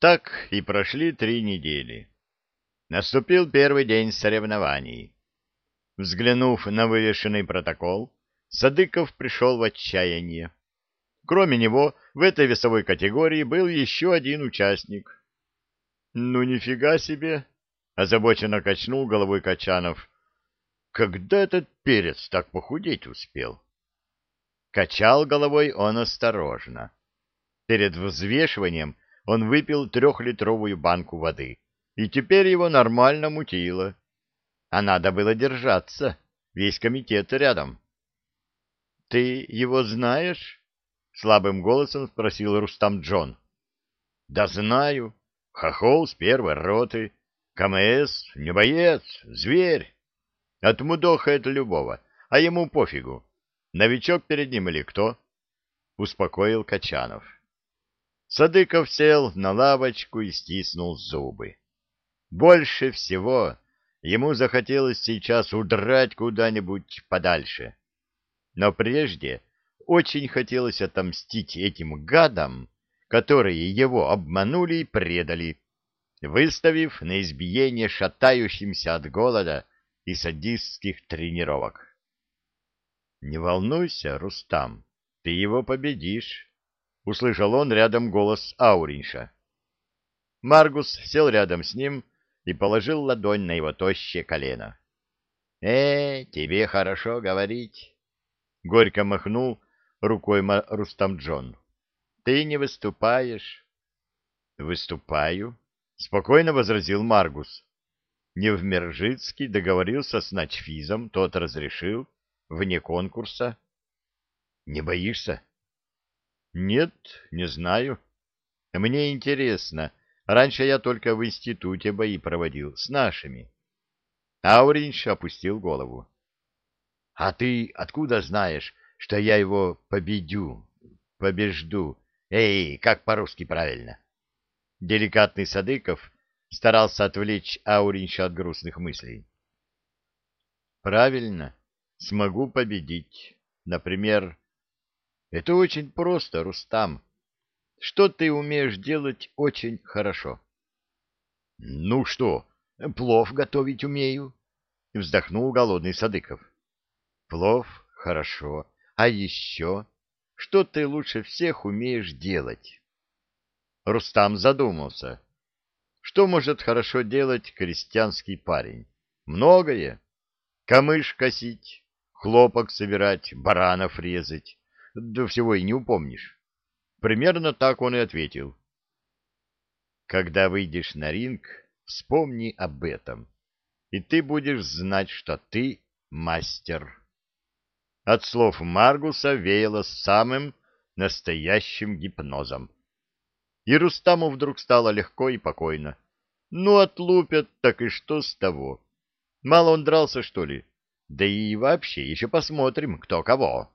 Так и прошли три недели. Наступил первый день соревнований. Взглянув на вывешенный протокол, Садыков пришел в отчаяние. Кроме него, в этой весовой категории был еще один участник. — Ну, нифига себе! — озабоченно качнул головой Качанов. — Когда этот перец так похудеть успел? Качал головой он осторожно. Перед взвешиванием он выпил трехлитровую банку воды, и теперь его нормально мутило. А надо было держаться, весь комитет рядом. — Ты его знаешь? — слабым голосом спросил Рустам Джон. — Да знаю. Хохол с первой роты. КМС, не боец, зверь. Отмудохает любого, а ему пофигу. Новичок перед ним или кто? — успокоил Качанов. Садыков сел на лавочку и стиснул зубы. Больше всего ему захотелось сейчас удрать куда-нибудь подальше. Но прежде очень хотелось отомстить этим гадам, которые его обманули и предали, выставив на избиение шатающимся от голода и садистских тренировок. «Не волнуйся, Рустам, ты его победишь», — услышал он рядом голос Ауринша. Маргус сел рядом с ним и положил ладонь на его тощее колено. — Э, тебе хорошо говорить, — горько махнул рукой Рустам Джон. — Ты не выступаешь. — Выступаю, — спокойно возразил Маргус. Невмержицкий договорился с Начфизом, тот разрешил, вне конкурса. — Не боишься? — Нет, не знаю. Мне интересно, Раньше я только в институте бои проводил с нашими. Ауринч опустил голову. — А ты откуда знаешь, что я его победю, побежду? Эй, как по-русски правильно? Деликатный Садыков старался отвлечь Ауринча от грустных мыслей. — Правильно, смогу победить. Например, это очень просто, Рустам. Что ты умеешь делать очень хорошо? — Ну что, плов готовить умею, — вздохнул голодный Садыков. — Плов? Хорошо. А еще? Что ты лучше всех умеешь делать? Рустам задумался. Что может хорошо делать крестьянский парень? Многое. Камыш косить, хлопок собирать, баранов резать. Да всего и не упомнишь. Примерно так он и ответил. Когда выйдешь на ринг, вспомни об этом, и ты будешь знать, что ты мастер. От слов Маргуса веяло самым настоящим гипнозом. И Рустаму вдруг стало легко и покойно. Ну, отлупят, так и что с того? Мало он дрался, что ли? Да и вообще, еще посмотрим, кто кого.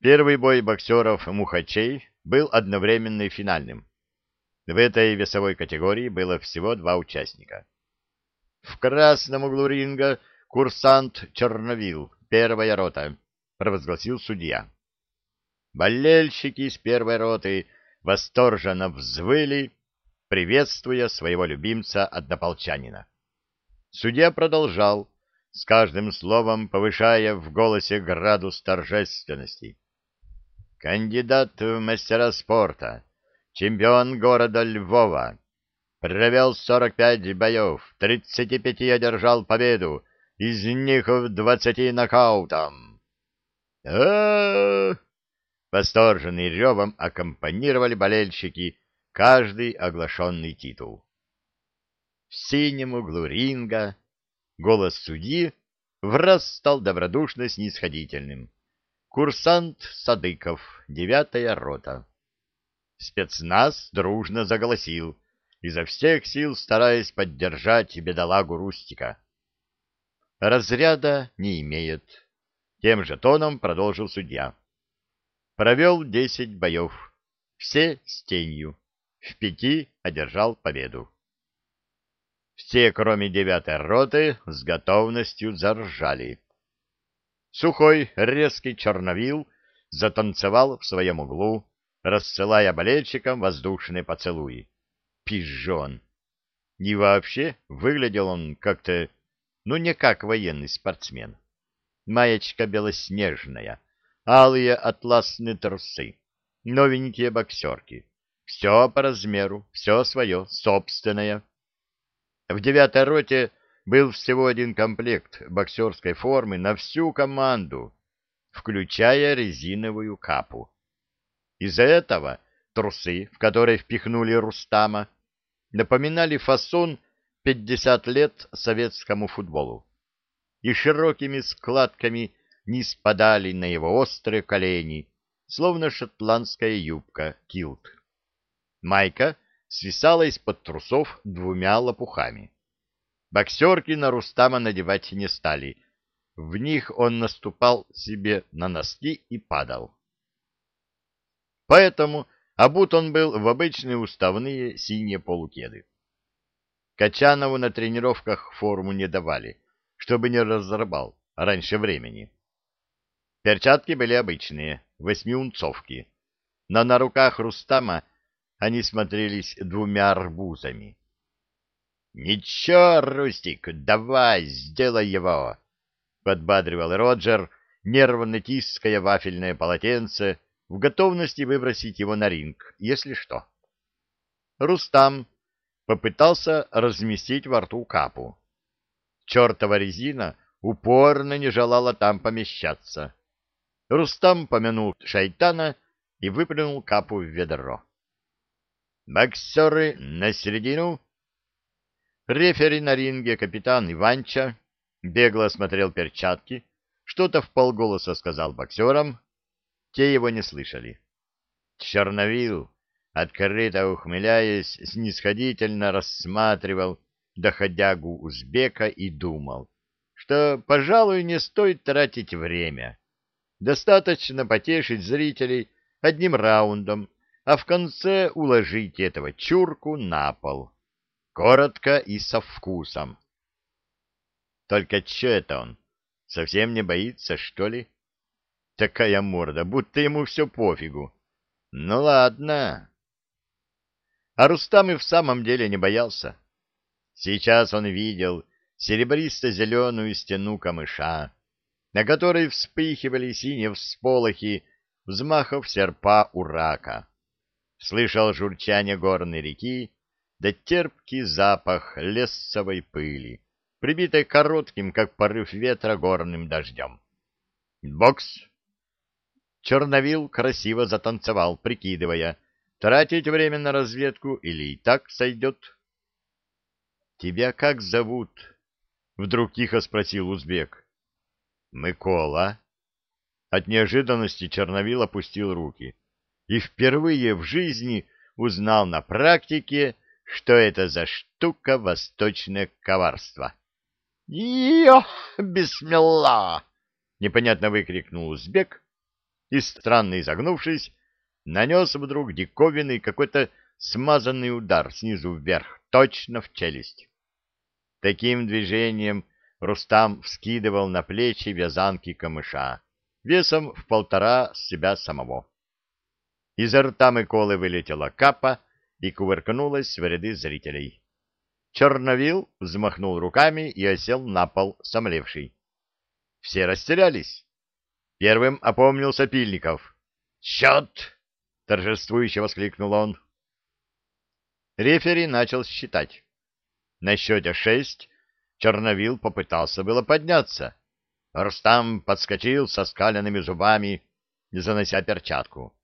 Первый бой боксеров-мухачей был одновременно и финальным. В этой весовой категории было всего два участника. В красном углу ринга курсант Черновил, первая рота, провозгласил судья. Болельщики из первой роты восторженно взвыли, приветствуя своего любимца-однополчанина. Судья продолжал, с каждым словом повышая в голосе градус торжественности. Кандидат в мастера спорта, чемпион города Львова. Провел 45 боев, 35 одержал победу, из них в 20 нокаутом. а Восторженный ревом аккомпанировали болельщики каждый оглашенный титул. В синем углу ринга голос судьи враз стал добродушно снисходительным. Курсант Садыков, девятая рота. Спецназ дружно заголосил, изо всех сил стараясь поддержать бедолагу Рустика. Разряда не имеет. Тем же тоном продолжил судья. Провел десять боев, все с тенью. В пяти одержал победу. Все, кроме девятой роты, с готовностью заржали. Сухой, резкий черновил затанцевал в своем углу, рассылая болельщикам воздушные поцелуи. пижон. И вообще выглядел он как-то, ну, не как военный спортсмен. Маечка белоснежная, алые атласные трусы, новенькие боксерки. Все по размеру, все свое, собственное. В девятой роте был всего один комплект боксерской формы на всю команду, включая резиновую капу. Из-за этого трусы, в которые впихнули Рустама, напоминали фасон 50 лет советскому футболу и широкими складками не спадали на его острые колени, словно шотландская юбка килт. Майка свисала из-под трусов двумя лопухами. Боксерки на Рустама надевать не стали. В них он наступал себе на носки и падал. Поэтому обут он был в обычные уставные синие полукеды. Качанову на тренировках форму не давали, чтобы не разорвал раньше времени. Перчатки были обычные, восьмиунцовки, но на руках Рустама они смотрелись двумя арбузами. — Ничего, Рустик, давай, сделай его! — подбадривал Роджер, нервно тиская вафельное полотенце, в готовности выбросить его на ринг, если что. Рустам попытался разместить во рту капу. Чертова резина упорно не желала там помещаться. Рустам помянул шайтана и выплюнул капу в ведро. Боксеры на середину. Рефери на ринге капитан Иванча бегло осмотрел перчатки, что-то в полголоса сказал боксерам, те его не слышали. Черновил, открыто ухмыляясь, снисходительно рассматривал доходягу узбека и думал, что, пожалуй, не стоит тратить время. Достаточно потешить зрителей одним раундом, а в конце уложить этого чурку на пол. Коротко и со вкусом. Только что это он? Совсем не боится, что ли? Такая морда, будто ему все пофигу. Ну ладно. А Рустам и в самом деле не боялся. Сейчас он видел серебристо-зеленую стену камыша, на которой вспыхивали синие всполохи взмахов серпа урака слышал журчание горной реки, да терпкий запах лесовой пыли, прибитой коротким, как порыв ветра, горным дождем. «Бокс!» Черновил красиво затанцевал, прикидывая, тратить время на разведку или и так сойдет. «Тебя как зовут?» — вдруг тихо спросил узбек. «Микола». От неожиданности Черновил опустил руки и впервые в жизни узнал на практике, что это за штука восточное коварство. «Йо, бисмилла!» — непонятно выкрикнул узбек и, странно изогнувшись, нанес вдруг диковинный какой-то смазанный удар снизу вверх, точно в челюсть. Таким движением Рустам вскидывал на плечи вязанки камыша, весом в полтора себя самого. Изо рта Миколы вылетела капа и кувыркнулась в ряды зрителей. Черновил взмахнул руками и осел на пол, сомлевший. Все растерялись. Первым опомнился Пильников. «Счет!» — торжествующе воскликнул он. Рефери начал считать. На счете шесть Черновил попытался было подняться. Рустам подскочил со скаленными зубами, занося перчатку.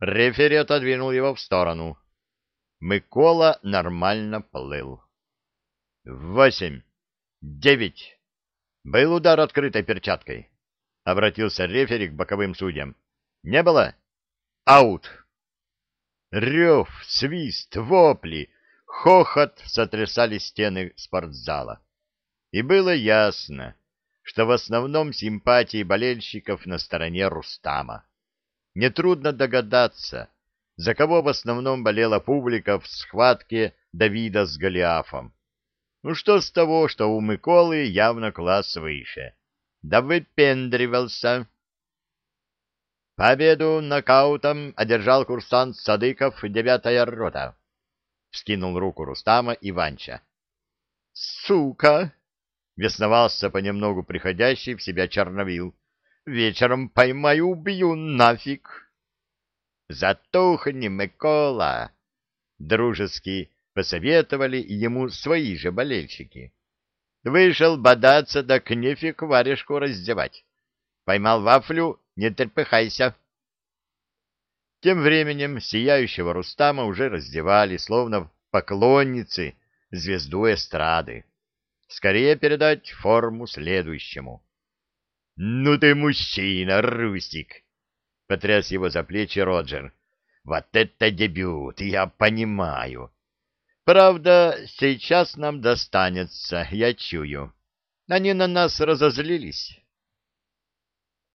Рефери отодвинул его в сторону. Микола нормально плыл. Восемь. Девять. Был удар открытой перчаткой. Обратился рефери к боковым судьям. Не было? Аут. Рев, свист, вопли, хохот сотрясали стены спортзала. И было ясно, что в основном симпатии болельщиков на стороне Рустама. Нетрудно догадаться, за кого в основном болела публика в схватке Давида с Голиафом. Ну что с того, что у Миколы явно класс выше. Да выпендривался. Победу нокаутом одержал курсант Садыков, девятая рота. — вскинул руку Рустама Иванча. «Сука!» — бесновался понемногу приходящий в себя Черновил. «Вечером поймаю, убью нафиг!» «Затухни, Микола!» — дружески посоветовали ему свои же болельщики. «Вышел бодаться, да к нефиг варежку раздевать. Поймал вафлю, не трепыхайся!» Тем временем сияющего Рустама уже раздевали, словно поклонницы, звезду эстрады. Скорее передать форму следующему. — Ну ты мужчина, Рустик! — потряс его за плечи Роджер. — Вот это дебют, я понимаю. Правда, сейчас нам достанется, я чую. Они на нас разозлились.